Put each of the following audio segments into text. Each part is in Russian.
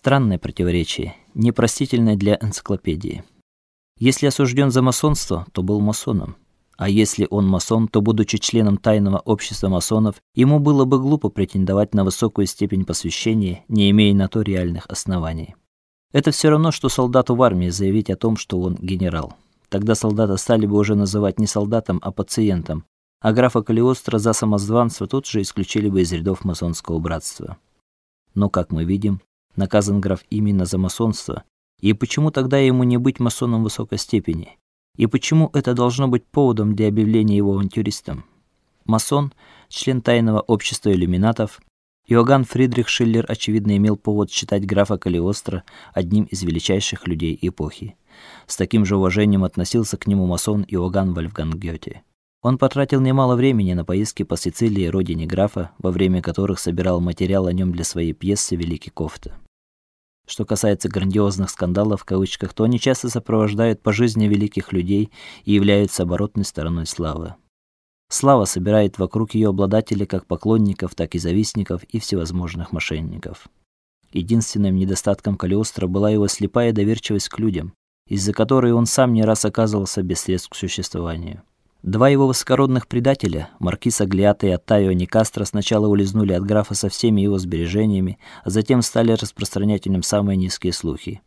Странное противоречие, непростительное для энциклопедии. Если осужден за масонство, то был масоном. А если он масон, то будучи членом тайного общества масонов, ему было бы глупо претендовать на высокую степень посвящения, не имея на то реальных оснований. Это все равно что солдату в армии заявить о том, что он генерал. Тогда солдата стали бы уже называть не солдатом, а пациентом, а графа Калиостро за самозванство тут же исключили бы из рядов масонского братства. Но, как мы видим, наказан граф именно за масонство, и почему тогда ему не быть масоном высокой степени? И почему это должно быть поводом для объявления его авантюристом? Масон, член тайного общества иллюминатов, Иоганн Фридрих Шиллер очевидно имел повод считать графа Калиостро одним из величайших людей эпохи. С таким же уважением относился к нему масон Иоганн Вольфганг Гёте. Он потратил немало времени на поиски по Сицилии, родине графа, во время которых собирал материал о нем для своей пьесы Великий кофта. Что касается грандиозных скандалов в кавычках, то они часто сопровождают по жизни великих людей и являются оборотной стороной славы. Слава собирает вокруг ее обладателей как поклонников, так и завистников и всевозможных мошенников. Единственным недостатком Калиостро была его слепая доверчивость к людям, из-за которой он сам не раз оказывался без средств к существованию. Два его высокородных предателя, маркиз Аглиата и Оттавио Никастро, сначала улизнули от графа со всеми его сбережениями, а затем стали распространять о нем самые низкие слухи.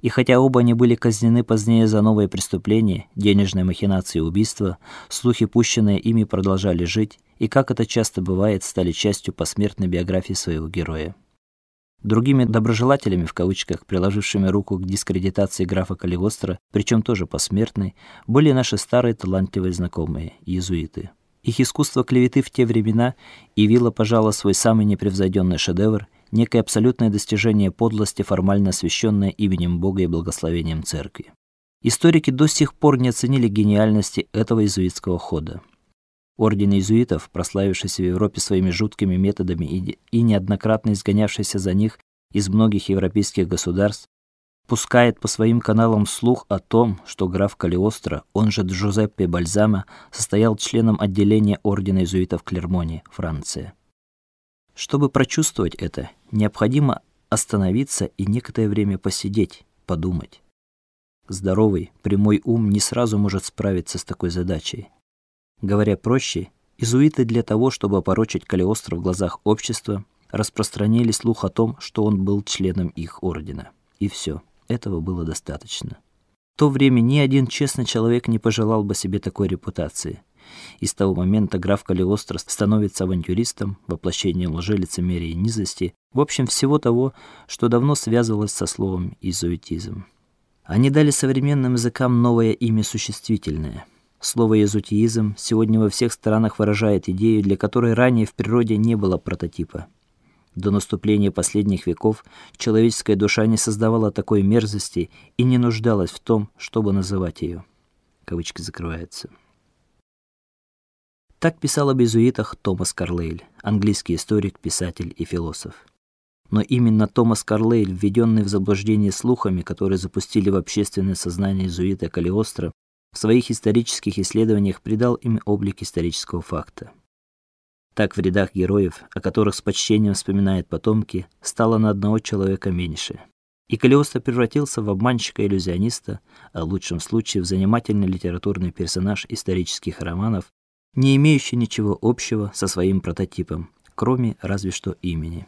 И хотя оба они были казнены позднее за новые преступления, денежные махинации и убийства, слухи, пущенные ими, продолжали жить, и, как это часто бывает, стали частью посмертной биографии своего героя. Другими доброжелателями в кавычках, приложившими руку к дискредитации графа Калиостро, причем тоже посмертной, были наши старые талантливые знакомые иезуиты. Их искусство клеветы в те времена явило, пожалуй, свой самый непревзойденный шедевр, некое абсолютное достижение подлости, формально освященное именем Бога и благословением церкви. Историки до сих пор не оценили гениальности этого иезуитского хода. Орден иезуитов, прославившийся в Европе своими жуткими методами и, и неоднократно изгонявшийся за них из многих европейских государств, пускает по своим каналам слух о том, что граф Калиостро, он же Джузеппе Бальзама, состоял членом отделения ордена иезуитов Клермони, Франция. Чтобы прочувствовать это, необходимо остановиться и некоторое время посидеть, подумать. Здоровый, прямой ум не сразу может справиться с такой задачей. Говоря проще, изуиты для того, чтобы опорочить Калиостро в глазах общества, распространили слух о том, что он был членом их ордена. И все. Этого было достаточно. В то время ни один честный человек не пожелал бы себе такой репутации. И с того момента граф Калиостро становится авантюристом, воплощением лжи, лицемерия и низости, в общем, всего того, что давно связывалось со словом изуитизм. Они дали современным языкам новое имя существительное – Слово езутиизм сегодня во всех странах выражает идею, для которой ранее в природе не было прототипа. До наступления последних веков человеческая душа не создавала такой мерзости и не нуждалась в том, чтобы называть ее. Кавычки закрываются. Так писал об иезуитах Томас Карлейль, английский историк, писатель и философ. Но именно Томас Карлейль, введенный в заблуждение слухами, которые запустили в общественное сознание иезуита Калиостро, в своих исторических исследованиях придал им облик исторического факта. Так в рядах героев, о которых с почтением вспоминают потомки, стало на одного человека меньше. И Калиостро превратился в обманщика-иллюзиониста, а в лучшем случае в занимательный литературный персонаж исторических романов, не имеющий ничего общего со своим прототипом, кроме разве что имени.